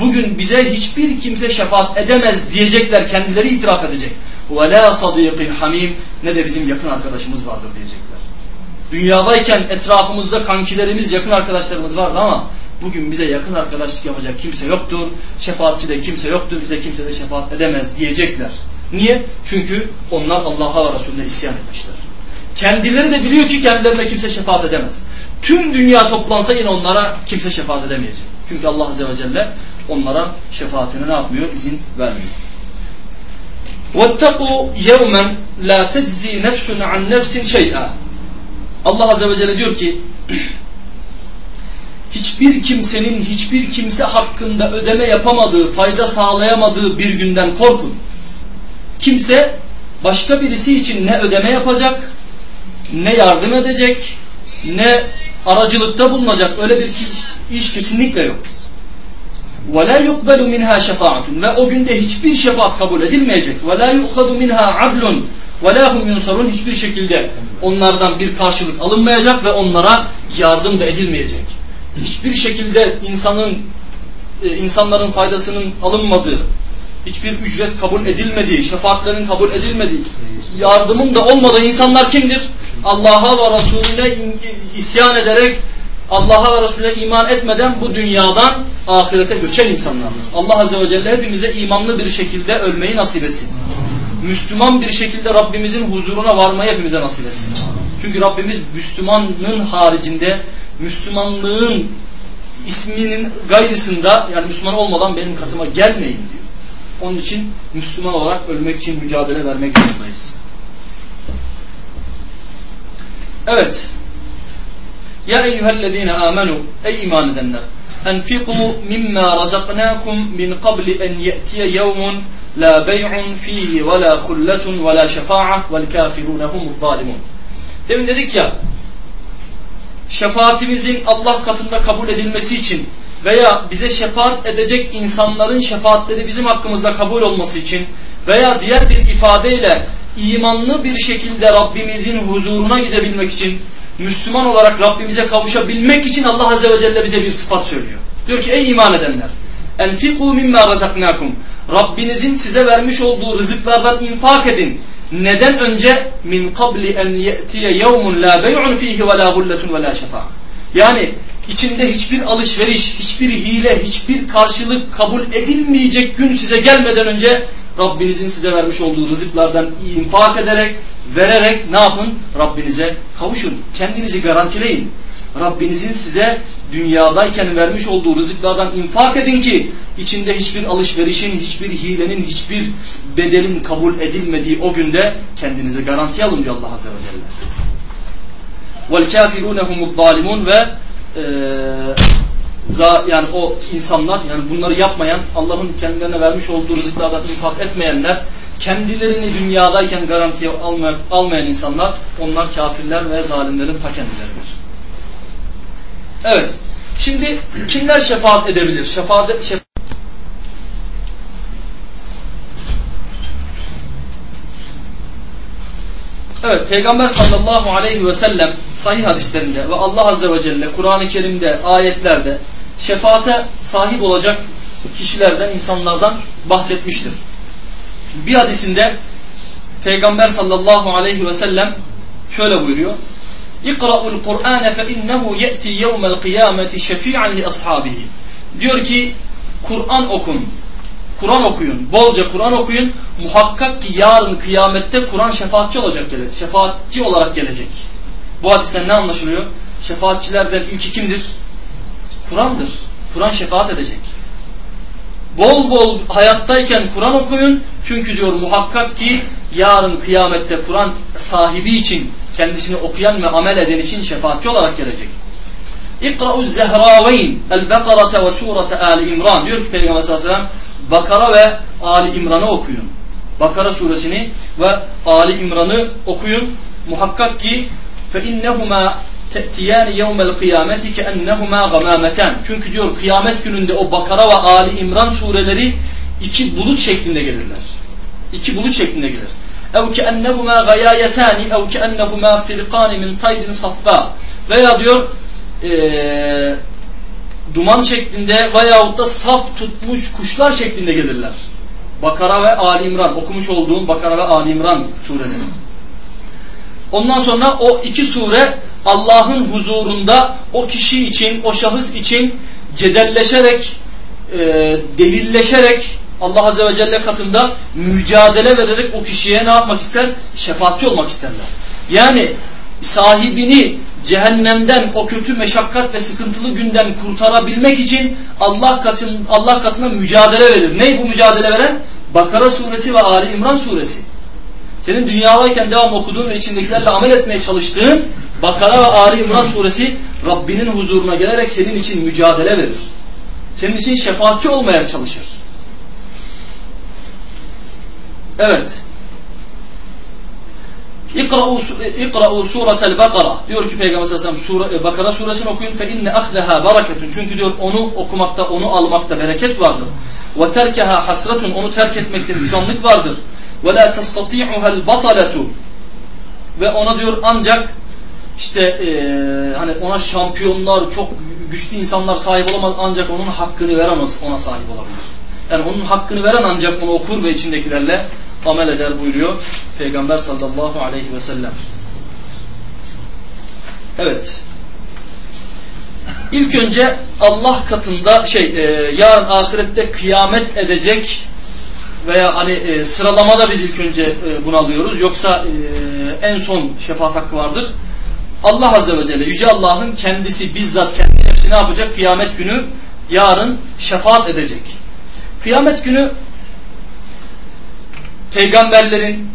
Bugün bize hiçbir kimse şefaat edemez diyecekler kendileri itiraf edecek. وَلَا صَدِيقٍ hamim Ne de bizim yakın arkadaşımız vardır diyecekler. Dünyadayken etrafımızda kankilerimiz, yakın arkadaşlarımız vardı ama bugün bize yakın arkadaşlık yapacak kimse yoktur. Şefaatçi de kimse yoktur, bize kimse de şefaat edemez diyecekler. Niye? Çünkü onlar Allah'a ve Resulüne isyan etmişler. Kendileri de biliyor ki kendilerine kimse şefaat edemez. Tüm dünya toplansa yine onlara kimse şefaat edemeyecek. Çünkü Allah Azze ve Celle onlara şefaatine ne yapmıyor? İzin vermiyor. وَاتَّقُوا يَوْمًا لَا تَجْزِي نَفْسٌ عَنْ نَفْسٍ شَيْئًا Allah Azze ve Celle diyor ki hiçbir kimsenin hiçbir kimse hakkında ödeme yapamadığı, fayda sağlayamadığı bir günden korkun. Kimse başka birisi için ne ödeme yapacak, ne yardım edecek, ne aracılıkta bulunacak öyle bir iş kesinlikle yok. وَلَا يُقْبَلُ مِنْهَا شَفَاعَةٌ Ve o günde hiçbir şefaat kabul edilmeyecek. وَلَا يُؤْخَذُ مِنْهَا عَدْلٌ وَلَا هُمْ يُنْصَرُونَ Hiçbir şekilde onlardan bir karşılık alınmayacak ve onlara yardım da edilmeyecek. Hiçbir şekilde insanın e, insanların faydasının alınmadığı, hiçbir ücret kabul edilmediği, şefaatlerin kabul edilmediği, yardımın da olmadığı insanlar kimdir? Allah'a ve Resulüne isyan ederek Allah'a ve Resulüne iman etmeden bu dünyadan ahirete göçen insanlardır. Allah Azze ve Celle hepimize imanlı bir şekilde ölmeyi nasip etsin. Müslüman bir şekilde Rabbimizin huzuruna varmayı hepimize nasip etsin. Çünkü Rabbimiz Müslümanlığın haricinde Müslümanlığın isminin gayrısında yani Müslüman olmadan benim katıma gelmeyin diyor. Onun için Müslüman olarak ölmek için mücadele vermek zorundayız. Evet. Ya eyyühellezine amenu ey iman edenler enfiku mimma razaknakum min qabli en ye'tiye yevmun la bey'un fihi ve la hulletun ve la şefa'a vel kafirune humuz zalimun. Demin dedik ya şefaatimizin Allah katında kabul edilmesi için veya bize şefaat edecek insanların şefaatleri bizim hakkımızda kabul olması için veya diğer bir ifadeyle imanlı bir şekilde Rabbimizin huzuruna gidebilmek için Müslüman olarak Rabbimize kavuşabilmek için Allah Azze ve Celle bize bir sıfat söylüyor. Diyor ki ey iman edenler enfiku mimma razaknakum Rabbinizin size vermiş olduğu rızıklardan infak edin. Neden önce min qabli en ye'tiye yevmun la bey'un fihi ve la gulletun ve la şefa. Yani içinde hiçbir alışveriş, hiçbir hile, hiçbir karşılık kabul edilmeyecek gün size gelmeden önce Rabbinizin size vermiş olduğu rızıklardan infak ederek, vererek ne yapın? Rabbinize kavuşun. Kendinizi garantileyin. Rabbinizin size dünyadayken vermiş olduğu rızıklardan infak edin ki içinde hiçbir alışverişin, hiçbir hilenin, hiçbir bedelin kabul edilmediği o günde kendinizi garantiye alın diyor Allah Azze ve Celle. وَالْكَافِرُونَ هُمُ الظَّالِمُونَ ve e, za, yani o insanlar yani bunları yapmayan Allah'ın kendilerine vermiş olduğu rızıklardan infak etmeyenler kendilerini dünyadayken garantiye almayan, almayan insanlar onlar kafirler ve zalimlerin ta kendileridir. Evet. Şimdi kimler şefaat edebilir? Şefaat, şefaat Evet Peygamber sallallahu aleyhi ve sellem sahih hadislerinde ve Allah azze ve celle Kur'an-ı Kerim'de ayetlerde şefaate sahip olacak kişilerden insanlardan bahsetmiştir. Bir hadisinde Peygamber sallallahu aleyhi ve sellem şöyle buyuruyor. İkra'ul Kur'ane fe innehu ye'ti yevmel kıyameti şefi'an li ashabihi. Diyor ki Kur'an okun. Kur'an okuyun. Bolca Kur'an okuyun. Muhakkak ki yarın kıyamette Kur'an şefaatçi olacak gelecek. Şefaatçi olarak gelecek. Bu hadisten ne anlaşılıyor? Şefaatçilerden ilki kimdir? Kur'an'dır. Kur'an şefaat edecek. Bol bol hayattayken Kur'an okuyun. Çünkü diyor muhakkak ki yarın kıyamette Kur'an sahibi için kendisini okuyan ve amel eden için şefaatçi olarak gelecek. İkra'u zehravayn el-Bekarate ve surete Ali İmran diyor ki Peygamber sallallahu aleyhi ve sellem Bakara ve Ali İmran'ı okuyun. Bakara suresini ve Ali İmran'ı okuyun. Muhakkak ki te'tiyani yevmel kıyameti ke ennehuma gamameten. Çünkü diyor kıyamet gününde o Bakara ve Ali İmran sureleri iki bulut şeklinde gelirler. İki bulut şeklinde gelir. Ev ke ennehuma gayayetani ev ke ennehuma firqani min tayzin saffa. Veya diyor ee, duman şeklinde veyahut da saf tutmuş kuşlar şeklinde gelirler. Bakara ve Ali İmran okumuş olduğum Bakara ve Ali İmran sureleri. Ondan sonra o iki sure Allah'ın huzurunda o kişi için, o şahıs için cedelleşerek, e, delilleşerek Allah Azze ve Celle katında mücadele vererek o kişiye ne yapmak ister? Şefaatçi olmak isterler. Yani sahibini cehennemden o kötü meşakkat ve sıkıntılı günden kurtarabilmek için Allah katın Allah katına mücadele verir. Ney bu mücadele veren? Bakara suresi ve Ali İmran suresi. Senin dünyadayken devam okuduğun ve içindekilerle amel etmeye çalıştığın Bakara ve Ali İmran suresi Rabbinin huzuruna gelerek senin için mücadele verir. Senin için şefaatçi olmaya çalışır. Evet. İkra'u suretel Bakara. Diyor ki Peygamber sallallahu aleyhi ve sellem Bakara suresini okuyun fe inne ahleha bereketun. Çünkü diyor onu okumakta, onu almakta bereket vardır. Ve terkeha hasretun. Onu terk etmekte hüsranlık vardır. Ve la testati'uhel bataletu. Ve ona diyor ancak işte e, hani ona şampiyonlar, çok güçlü insanlar sahip olamaz ancak onun hakkını veren ona sahip olabilir. Yani onun hakkını veren ancak onu okur ve içindekilerle amel eder buyuruyor Peygamber sallallahu aleyhi ve sellem. Evet. İlk önce Allah katında şey e, yarın ahirette kıyamet edecek veya hani e, sıralamada biz ilk önce e, bunu alıyoruz. Yoksa e, en son şefaat hakkı vardır. Allah Azze ve Celle Yüce Allah'ın kendisi bizzat kendi ne yapacak? Kıyamet günü yarın şefaat edecek. Kıyamet günü peygamberlerin,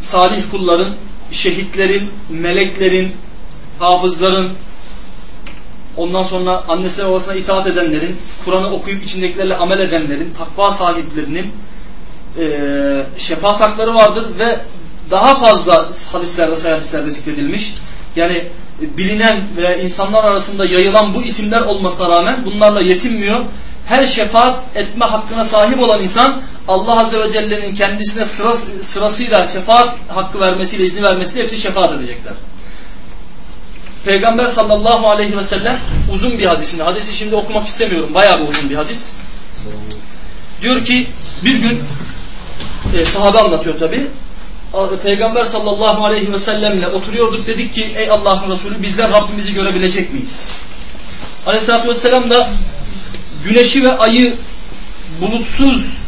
salih kulların, şehitlerin, meleklerin, hafızların, ondan sonra annesine babasına itaat edenlerin, Kur'an'ı okuyup içindekilerle amel edenlerin, takva sahiplerinin e, şefaat hakları vardır ve daha fazla hadislerde, sayı hadislerde zikredilmiş. Yani bilinen ve insanlar arasında yayılan bu isimler olmasına rağmen bunlarla yetinmiyor her şefaat etme hakkına sahip olan insan Allah Azze ve Celle'nin kendisine sırası, sırasıyla şefaat hakkı vermesiyle izni vermesiyle hepsi şefaat edecekler. Peygamber sallallahu aleyhi ve sellem uzun bir hadisini, hadisi şimdi okumak istemiyorum bayağı bir uzun bir hadis. Diyor ki bir gün e, sahabe anlatıyor tabi. Peygamber sallallahu aleyhi ve sellemle oturuyorduk dedik ki ey Allah'ın Resulü bizler Rabbimizi görebilecek miyiz? Aleyhisselatü vesselam da güneşi ve ayı bulutsuz,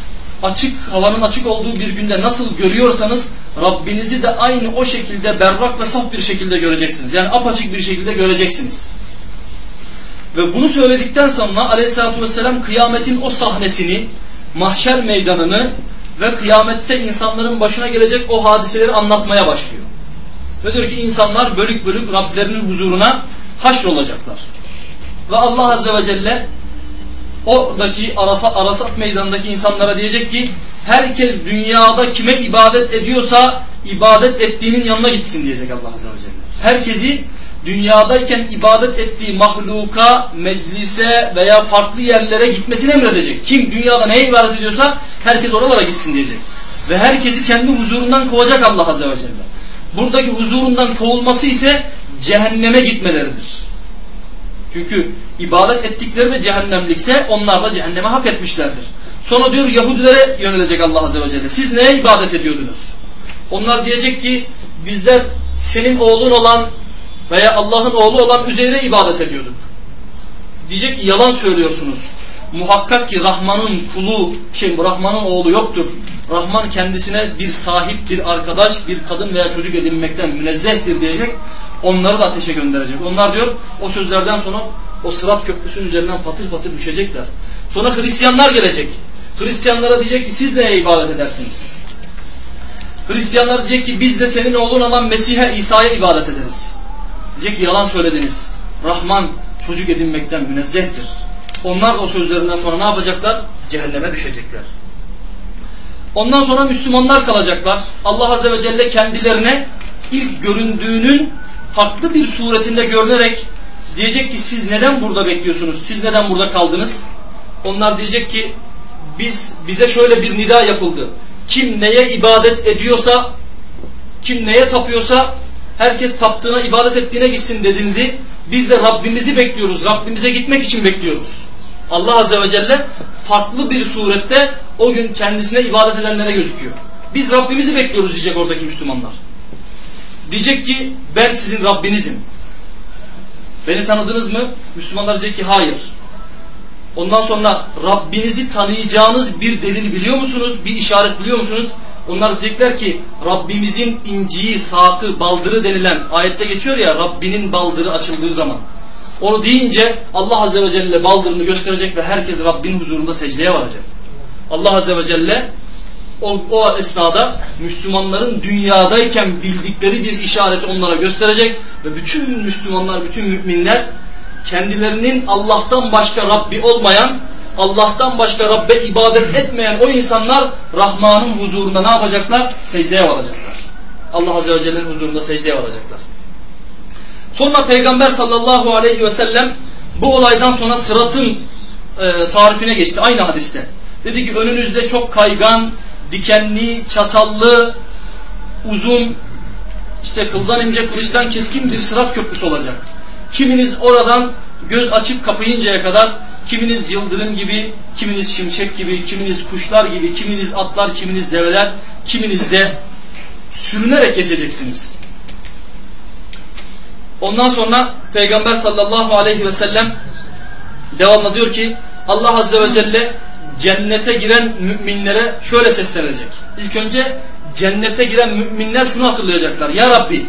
açık, havanın açık olduğu bir günde nasıl görüyorsanız Rabbinizi de aynı o şekilde berrak ve saf bir şekilde göreceksiniz. Yani apaçık bir şekilde göreceksiniz. Ve bunu söyledikten sonra aleyhissalatü vesselam kıyametin o sahnesini, mahşer meydanını ve kıyamette insanların başına gelecek o hadiseleri anlatmaya başlıyor. Ve diyor ki insanlar bölük bölük Rablerinin huzuruna haşrolacaklar. Ve Allah Azze ve Celle oradaki Arafa, Arasat meydanındaki insanlara diyecek ki herkes dünyada kime ibadet ediyorsa ibadet ettiğinin yanına gitsin diyecek Allah Azze ve Celle. Herkesi dünyadayken ibadet ettiği mahluka, meclise veya farklı yerlere gitmesini emredecek. Kim dünyada neye ibadet ediyorsa herkes oralara gitsin diyecek. Ve herkesi kendi huzurundan kovacak Allah Azze ve Celle. Buradaki huzurundan kovulması ise cehenneme gitmeleridir. Çünkü ibadet ettikleri de cehennemlikse onlar da cehenneme hak etmişlerdir. Sonra diyor Yahudilere yönelecek Allah Azze ve Celle. Siz neye ibadet ediyordunuz? Onlar diyecek ki bizler senin oğlun olan veya Allah'ın oğlu olan Üzeyre ibadet ediyorduk. Diyecek ki yalan söylüyorsunuz. muhakkak ki Rahman'ın kulu, şey Rahman'ın oğlu yoktur. Rahman kendisine bir sahip, bir arkadaş, bir kadın veya çocuk edinmekten münezzehtir diyecek. Onları da ateşe gönderecek. Onlar diyor o sözlerden sonra o sırat köprüsünün üzerinden patır patır düşecekler. Sonra Hristiyanlar gelecek. Hristiyanlara diyecek ki siz neye ibadet edersiniz? Hristiyanlar diyecek ki biz de senin oğlun olan Mesih'e İsa'ya ibadet ederiz. Diyecek ki yalan söylediniz. Rahman çocuk edinmekten münezzehtir. Onlar da o sözlerinden sonra ne yapacaklar? Cehenneme düşecekler. Ondan sonra Müslümanlar kalacaklar. Allah Azze ve Celle kendilerine ilk göründüğünün farklı bir suretinde görünerek diyecek ki siz neden burada bekliyorsunuz? Siz neden burada kaldınız? Onlar diyecek ki biz bize şöyle bir nida yapıldı. Kim neye ibadet ediyorsa, kim neye tapıyorsa herkes taptığına ibadet ettiğine gitsin dedildi. Biz de Rabbimizi bekliyoruz. Rabbimize gitmek için bekliyoruz. Allah Azze ve Celle farklı bir surette o gün kendisine ibadet edenlere gözüküyor. Biz Rabbimizi bekliyoruz diyecek oradaki Müslümanlar. Diyecek ki ben sizin Rabbinizim. Beni tanıdınız mı? Müslümanlar diyecek ki hayır. Ondan sonra Rabbinizi tanıyacağınız bir delil biliyor musunuz? Bir işaret biliyor musunuz? Onlar diyecekler ki Rabbimizin inciyi, sakı, baldırı denilen ayette geçiyor ya Rabbinin baldırı açıldığı zaman. Onu deyince Allah Azze ve Celle baldırını gösterecek ve herkes Rabbinin huzurunda secdeye varacak. Allah Azze ve Celle o, o esnada Müslümanların dünyadayken bildikleri bir işareti onlara gösterecek ve bütün Müslümanlar, bütün müminler kendilerinin Allah'tan başka Rabbi olmayan, Allah'tan başka Rabbe ibadet etmeyen o insanlar Rahman'ın huzurunda ne yapacaklar? Secdeye varacaklar. Allah Azze ve Celle'nin huzurunda secdeye varacaklar. Sonra Peygamber sallallahu aleyhi ve sellem bu olaydan sonra sıratın e, tarifine geçti aynı hadiste. Dedi ki önünüzde çok kaygan, dikenli, çatallı, uzun, işte kıldan ince, kılıçtan keskin bir sırat köprüsü olacak. Kiminiz oradan göz açıp kapayıncaya kadar, kiminiz yıldırım gibi, kiminiz şimşek gibi, kiminiz kuşlar gibi, kiminiz atlar, kiminiz develer, kiminiz de sürünerek geçeceksiniz. Ondan sonra Peygamber sallallahu aleyhi ve sellem devamlı diyor ki Allah azze ve celle cennete giren müminlere şöyle seslenecek. İlk önce cennete giren müminler şunu hatırlayacaklar. Ya Rabbi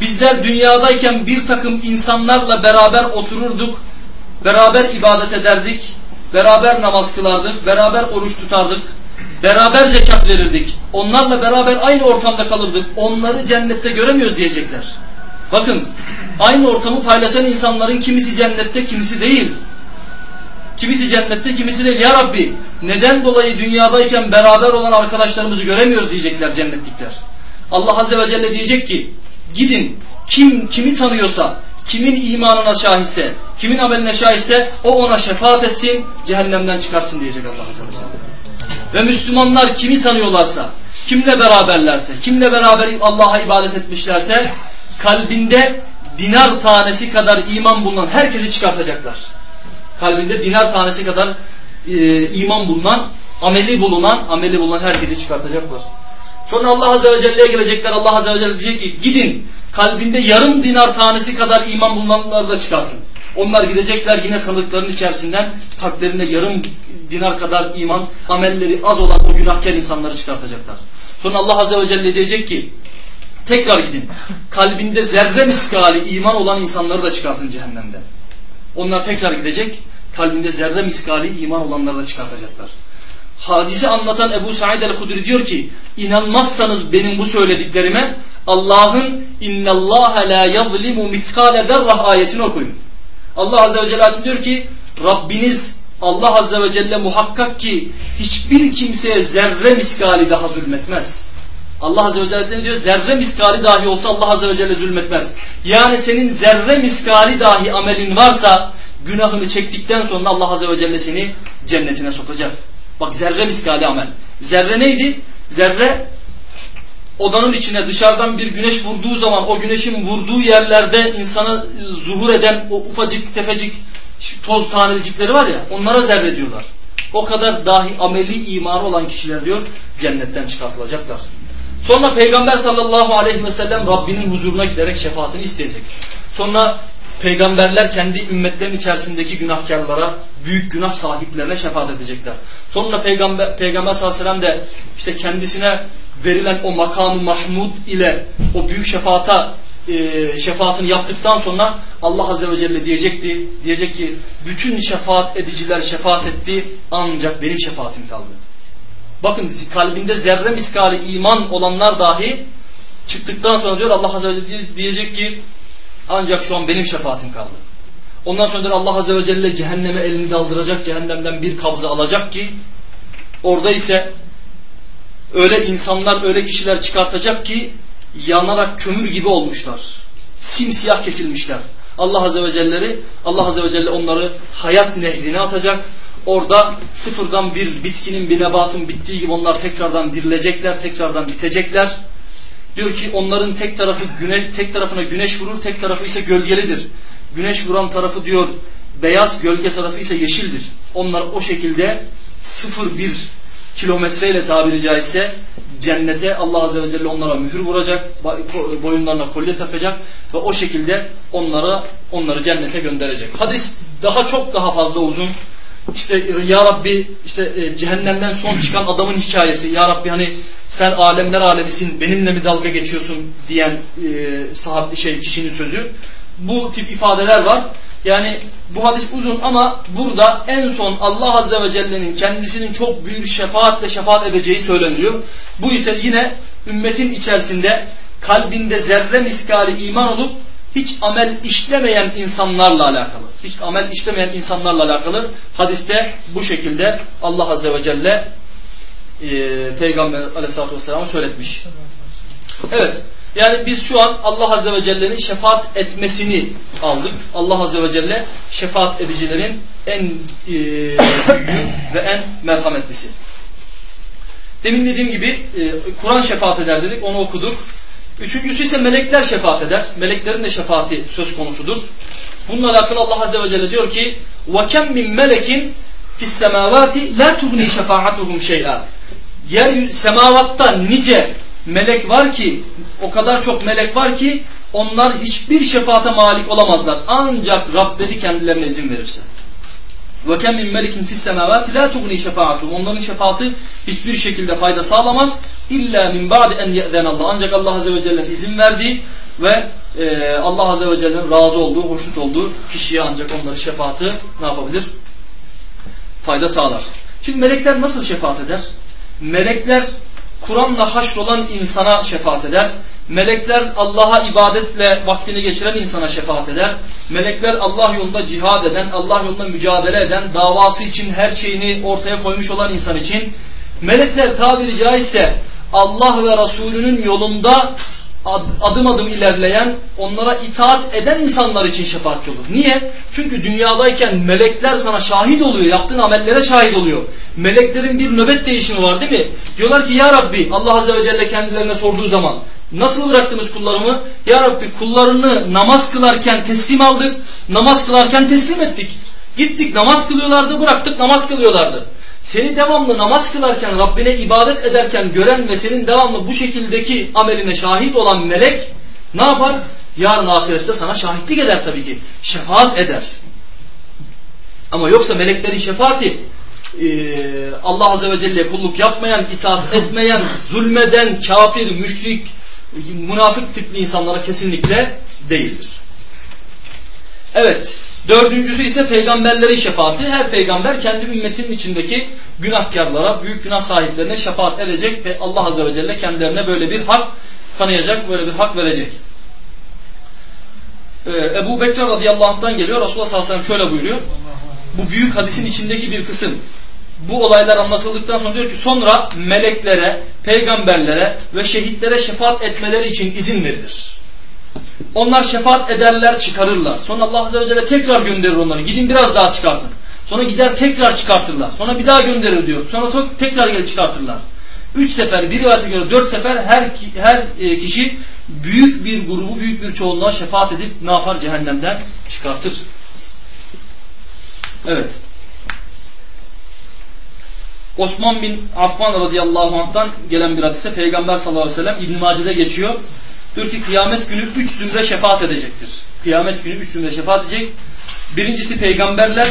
bizler dünyadayken bir takım insanlarla beraber otururduk, beraber ibadet ederdik, beraber namaz kılardık, beraber oruç tutardık, beraber zekat verirdik. Onlarla beraber aynı ortamda kalırdık. Onları cennette göremiyoruz diyecekler. Bakın aynı ortamı paylaşan insanların kimisi cennette kimisi değil. Kimisi cennette kimisi değil. Ya Rabbi neden dolayı dünyadayken beraber olan arkadaşlarımızı göremiyoruz diyecekler cennetlikler. Allah Azze ve Celle diyecek ki gidin kim kimi tanıyorsa kimin imanına şahitse kimin ameline şahitse o ona şefaat etsin cehennemden çıkarsın diyecek Allah Azze ve Celle. Ve Müslümanlar kimi tanıyorlarsa kimle beraberlerse kimle beraber Allah'a ibadet etmişlerse kalbinde dinar tanesi kadar iman bulunan herkesi çıkartacaklar. Kalbinde dinar tanesi kadar e, iman bulunan, ameli bulunan, ameli bulunan herkesi çıkartacaklar. Sonra Allah Azze ve Celle'ye gelecekler. Allah Azze ve Celle diyecek ki gidin kalbinde yarım dinar tanesi kadar iman bulunanları da çıkartın. Onlar gidecekler yine tanıdıkların içerisinden kalplerinde yarım dinar kadar iman, amelleri az olan o günahkar insanları çıkartacaklar. Sonra Allah Azze ve Celle diyecek ki Tekrar gidin. Kalbinde zerre miskali iman olan insanları da çıkartın cehennemden. Onlar tekrar gidecek. Kalbinde zerre miskali iman olanları da çıkartacaklar. Hadisi anlatan Ebu Said el-Hudri diyor ki inanmazsanız benim bu söylediklerime Allah'ın innallâhe la yazlimu miskale zerrah ayetini okuyun. Allah Azze ve Celle diyor ki Rabbiniz Allah Azze ve Celle muhakkak ki hiçbir kimseye zerre miskali daha zulmetmez. Allah Azze ve Celle diyor zerre miskali dahi olsa Allah Azze ve Celle zulmetmez. Yani senin zerre miskali dahi amelin varsa günahını çektikten sonra Allah Azze ve Celle seni cennetine sokacak. Bak zerre miskali amel. Zerre neydi? Zerre odanın içine dışarıdan bir güneş vurduğu zaman o güneşin vurduğu yerlerde insana zuhur eden o ufacık tefecik toz tanelicikleri var ya onlara zerre diyorlar. O kadar dahi ameli imanı olan kişiler diyor cennetten çıkartılacaklar. Sonra Peygamber sallallahu aleyhi ve sellem Rabbinin huzuruna giderek şefaatini isteyecek. Sonra peygamberler kendi ümmetlerin içerisindeki günahkarlara, büyük günah sahiplerine şefaat edecekler. Sonra peygamber, peygamber sallallahu aleyhi ve sellem de işte kendisine verilen o makamı mahmud ile o büyük şefaata e, şefaatini yaptıktan sonra Allah Azze ve Celle diyecekti, diyecek ki bütün şefaat ediciler şefaat etti ancak benim şefaatim kaldı. Bakın kalbinde zerre miskali iman olanlar dahi çıktıktan sonra diyor Allah Azze ve Celle diyecek ki ancak şu an benim şefaatim kaldı. Ondan sonra diyor Allah Azze ve Celle cehenneme elini daldıracak, cehennemden bir kabza alacak ki orada ise öyle insanlar, öyle kişiler çıkartacak ki yanarak kömür gibi olmuşlar. Simsiyah kesilmişler. Allah Azze ve Celle'leri, Allah Azze ve Celle onları hayat nehrine atacak. Orada sıfırdan bir bitkinin, bir nebatın bittiği gibi onlar tekrardan dirilecekler, tekrardan bitecekler. Diyor ki onların tek tarafı güneş, tek tarafına güneş vurur, tek tarafı ise gölgelidir. Güneş vuran tarafı diyor beyaz, gölge tarafı ise yeşildir. Onlar o şekilde sıfır bir kilometreyle tabiri caizse cennete Allah Azze ve Celle onlara mühür vuracak, boyunlarına kolye takacak ve o şekilde onlara onları cennete gönderecek. Hadis daha çok daha fazla uzun. İşte ya Rabbi işte e, cehennemden son çıkan adamın hikayesi. Ya Rabbi hani sen alemler alemisin benimle mi dalga geçiyorsun diyen e, şey kişinin sözü. Bu tip ifadeler var. Yani bu hadis uzun ama burada en son Allah Azze ve Celle'nin kendisinin çok büyük şefaatle şefaat edeceği söyleniyor. Bu ise yine ümmetin içerisinde kalbinde zerre miskali iman olup hiç amel işlemeyen insanlarla alakalı. Hiç amel işlemeyen insanlarla alakalı hadiste bu şekilde Allah Azze ve Celle e, Peygamber Aleyhisselatü Vesselam'a söyletmiş. Evet. Yani biz şu an Allah Azze ve Celle'nin şefaat etmesini aldık. Allah Azze ve Celle şefaat edicilerin en e, büyüğü ve en merhametlisi. Demin dediğim gibi e, Kur'an şefaat eder dedik. Onu okuduk. Üçüncüsü ise melekler şefaat eder. Meleklerin de şefaati söz konusudur. Bununla alakalı Allah Azze ve Celle diyor ki وَكَمْ مِنْ مَلَكٍ فِي السَّمَاوَاتِ لَا تُغْنِي شَفَاعَتُهُمْ شَيْئًا Yer semavatta nice melek var ki o kadar çok melek var ki onlar hiçbir şefaate malik olamazlar. Ancak Rableri kendilerine izin verirse. Ve kem min melikin fis semavati la tugni şefaatuhum. Onların şefaati hiçbir şekilde fayda sağlamaz. İlla min ba'di en ye'zen Allah. Ancak Allah Azze ve Celle izin verdiği ve e, Allah Azze ve Celle'nin razı olduğu, hoşnut olduğu kişiye ancak onların şefaati ne yapabilir? Fayda sağlar. Şimdi melekler nasıl şefaat eder? Melekler Kur'an'la haşrolan insana şefaat eder. Melekler Allah'a ibadetle vaktini geçiren insana şefaat eder. Melekler Allah yolunda cihad eden, Allah yolunda mücadele eden, davası için her şeyini ortaya koymuş olan insan için. Melekler tabiri caizse Allah ve Resulünün yolunda adım adım ilerleyen, onlara itaat eden insanlar için şefaatçi olur. Niye? Çünkü dünyadayken melekler sana şahit oluyor, yaptığın amellere şahit oluyor. Meleklerin bir nöbet değişimi var değil mi? Diyorlar ki ya Rabbi Allah Azze ve Celle kendilerine sorduğu zaman nasıl bıraktınız kullarımı? Ya Rabbi kullarını namaz kılarken teslim aldık, namaz kılarken teslim ettik. Gittik namaz kılıyorlardı, bıraktık namaz kılıyorlardı. Seni devamlı namaz kılarken, Rabbine ibadet ederken gören ve senin devamlı bu şekildeki ameline şahit olan melek ne yapar? Yarın ahirette sana şahitlik eder tabii ki. Şefaat eder. Ama yoksa meleklerin şefaati Allah Azze ve Celle kulluk yapmayan, itaat etmeyen, zulmeden, kafir, müşrik, münafık tipli insanlara kesinlikle değildir. Evet. Dördüncüsü ise peygamberlerin şefaati. Her peygamber kendi ümmetinin içindeki günahkarlara, büyük günah sahiplerine şefaat edecek ve Allah Azze ve Celle kendilerine böyle bir hak tanıyacak, böyle bir hak verecek. Ee, Ebu Bekir radıyallahu anh'tan geliyor. Resulullah sallallahu aleyhi ve sellem şöyle buyuruyor. Bu büyük hadisin içindeki bir kısım. Bu olaylar anlatıldıktan sonra diyor ki sonra meleklere, peygamberlere ve şehitlere şefaat etmeleri için izin verilir. Onlar şefaat ederler, çıkarırlar. Sonra Allah Azze ve Celle tekrar gönderir onları. Gidin biraz daha çıkartın. Sonra gider tekrar çıkartırlar. Sonra bir daha gönderir diyor. Sonra tekrar gel çıkartırlar. Üç sefer, bir rivayete göre dört sefer her, her e, kişi büyük bir grubu, büyük bir çoğunluğa şefaat edip ne yapar? Cehennemden çıkartır. Evet. Osman bin Affan radıyallahu anh'tan gelen bir hadise Peygamber sallallahu aleyhi ve sellem İbn-i Mace'de geçiyor. Diyor ki kıyamet günü üç zümre şefaat edecektir. Kıyamet günü üç zümre şefaat edecek. Birincisi peygamberler,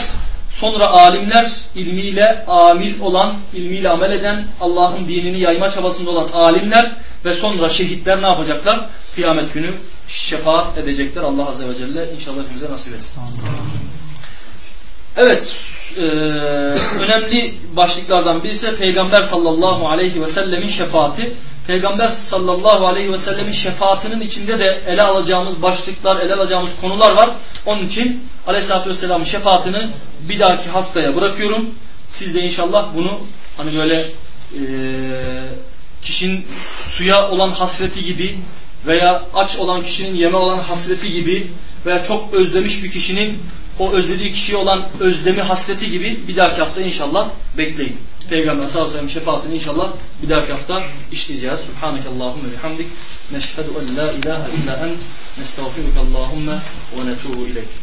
sonra alimler, ilmiyle amil olan, ilmiyle amel eden, Allah'ın dinini yayma çabasında olan alimler ve sonra şehitler ne yapacaklar? Kıyamet günü şefaat edecekler. Allah Azze ve Celle inşallah hepimize nasip etsin. Evet, e, önemli başlıklardan birisi Peygamber sallallahu aleyhi ve sellemin şefaati. Peygamber sallallahu aleyhi ve sellemin şefaatinin içinde de ele alacağımız başlıklar, ele alacağımız konular var. Onun için aleyhissalatü vesselamın şefaatini bir dahaki haftaya bırakıyorum. Siz de inşallah bunu hani böyle e, kişinin suya olan hasreti gibi veya aç olan kişinin yeme olan hasreti gibi veya çok özlemiş bir kişinin o özlediği kişiye olan özlemi, hasreti gibi bir dahaki hafta inşallah bekleyin. Peygamber sallallahu aleyhi ve sellem şefaatini inşallah bir dahaki hafta işleyeceğiz. Subhaneke Allahümme bihamdik. Neşhedü en la ilahe illa ent. Nestağfiruke Allahümme ve netubu ileyk.